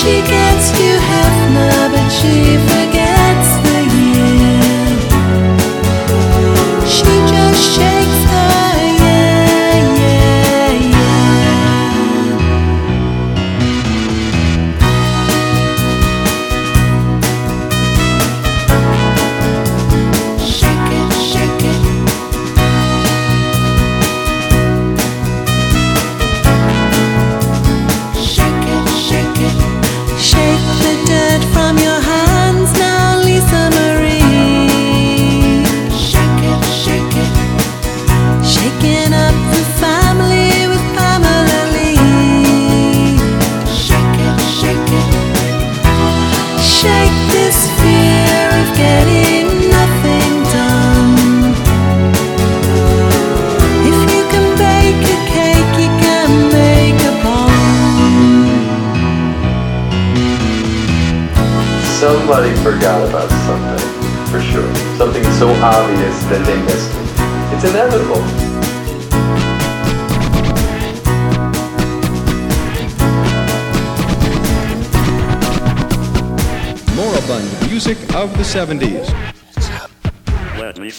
She gets to Hefner, but she Shake this fear of getting nothing done. If you can bake a cake, you can make a bomb. Somebody forgot about something, for sure. Something so obvious that they missed it. It's inevitable. Music of the 70s. Let me